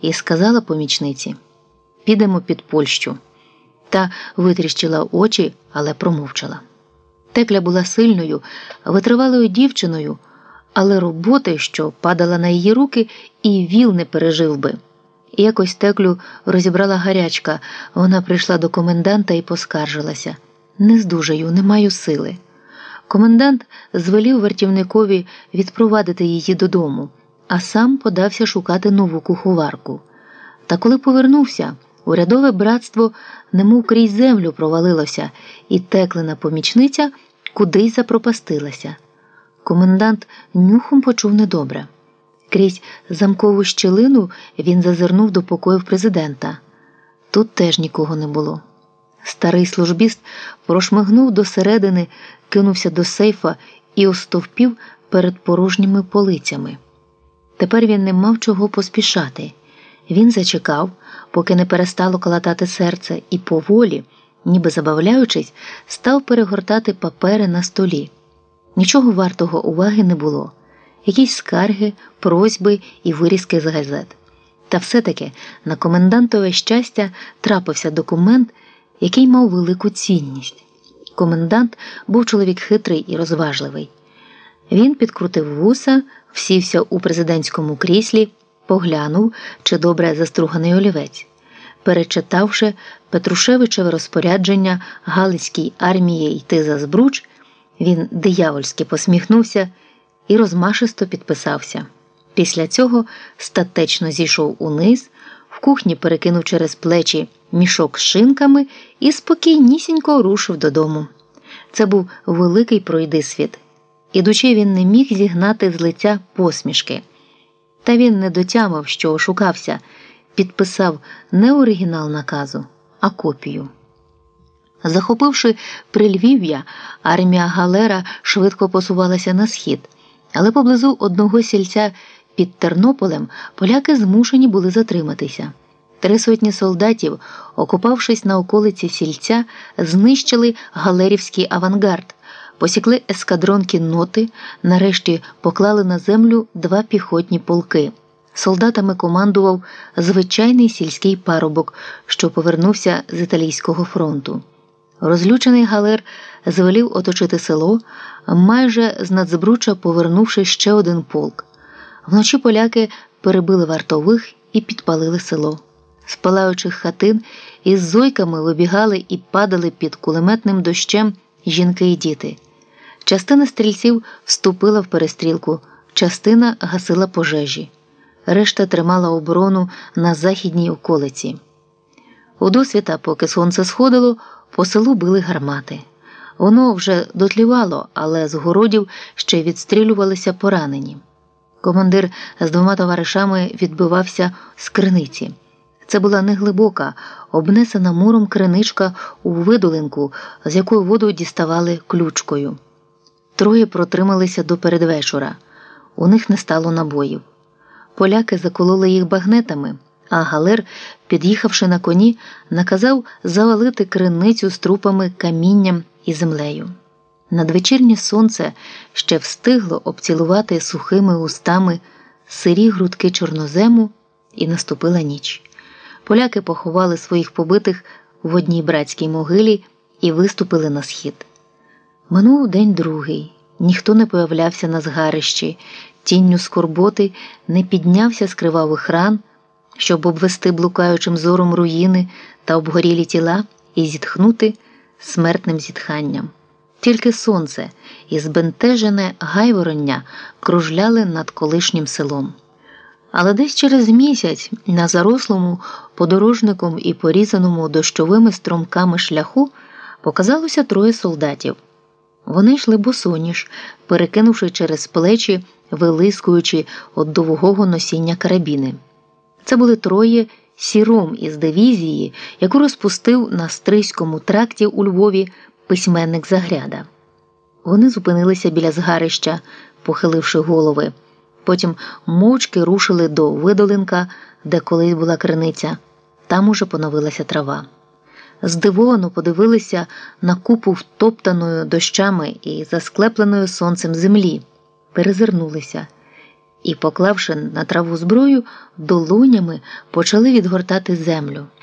і сказала помічниці: Підемо під Польщу. Та витріщила очі, але промовчала. Текля була сильною, витривалою дівчиною, але роботи, що падала на її руки, і віл не пережив би. Якось теклю розібрала гарячка. Вона прийшла до коменданта і поскаржилася не здужаю, не маю сили. Комендант звелів вартівникові відпровадити її додому, а сам подався шукати нову куховарку. Та коли повернувся, урядове братство немов крізь землю провалилося, і теклина помічниця кудись запропастилася. Комендант нюхом почув недобре. Крізь замкову щілину він зазирнув до покоїв президента. Тут теж нікого не було. Старий службіст прошмигнув до середини, кинувся до сейфа і остовпів перед порожніми полицями. Тепер він не мав чого поспішати. Він зачекав, поки не перестало калатати серце, і поволі, ніби забавляючись, став перегортати папери на столі. Нічого вартого уваги не було, якісь скарги, просьби і вирізки з газет. Та все-таки на комендантове щастя трапився документ, який мав велику цінність. Комендант був чоловік хитрий і розважливий. Він підкрутив вуса, всівся у президентському кріслі, поглянув, чи добре заструганий олівець. Перечитавши Петрушевичеве розпорядження Галицькій армії йти за збруч, він диявольськи посміхнувся і розмашисто підписався. Після цього статечно зійшов униз, в кухні перекинув через плечі мішок з шинками і спокійнісінько рушив додому. Це був великий пройдисвіт. Ідучи, він не міг зігнати з лиця посмішки. Та він не дотямив, що ошукався, підписав не оригінал наказу, а копію. Захопивши прильвів'я, армія Галера швидко посувалася на схід, але поблизу одного сільця під Тернополем поляки змушені були затриматися. Три сотні солдатів, окупавшись на околиці сільця, знищили галерівський авангард, посікли ескадрон кінноти, нарешті поклали на землю два піхотні полки. Солдатами командував звичайний сільський парубок, що повернувся з італійського фронту. Розлючений галер звелів оточити село, майже з надзбруча повернувши ще один полк. Вночі поляки перебили вартових і підпалили село. З палаючих хатин із зойками вибігали і падали під кулеметним дощем жінки і діти. Частина стрільців вступила в перестрілку, частина гасила пожежі, решта тримала оборону на західній околиці. У досвіта, поки сонце сходило, по селу били гармати. Воно вже дотлівало, але з городів ще відстрілювалися поранені. Командир з двома товаришами відбивався з криниці. Це була неглибока, обнесена муром криничка у видолинку, з якої воду діставали ключкою. Троє протрималися до передвечора. У них не стало набоїв. Поляки закололи їх багнетами, а Галер, під'їхавши на коні, наказав завалити криницю з трупами камінням і землею. Надвечірнє сонце ще встигло обцілувати сухими устами сирі грудки чорнозему, і наступила ніч. Поляки поховали своїх побитих в одній братській могилі і виступили на схід. Минув день другий, ніхто не появлявся на згарищі, тінню скорботи не піднявся з кривавих ран, щоб обвести блукаючим зором руїни та обгорілі тіла і зітхнути смертним зітханням. Тільки сонце і збентежене гайвороння кружляли над колишнім селом. Але десь через місяць на зарослому подорожником і порізаному дощовими стромками шляху показалося троє солдатів. Вони йшли босоніж, перекинувши через плечі, вилискуючи від довгого носіння карабіни. Це були троє сіром із дивізії, яку розпустив на Стрийському тракті у Львові письменник Загряда. Вони зупинилися біля згарища, похиливши голови. Потім мовчки рушили до видолинка, де колись була криниця. Там уже поновилася трава. Здивовано подивилися на купу втоптаною дощами і засклепленою сонцем землі, перезирнулися. і, поклавши на траву зброю, долонями почали відгортати землю.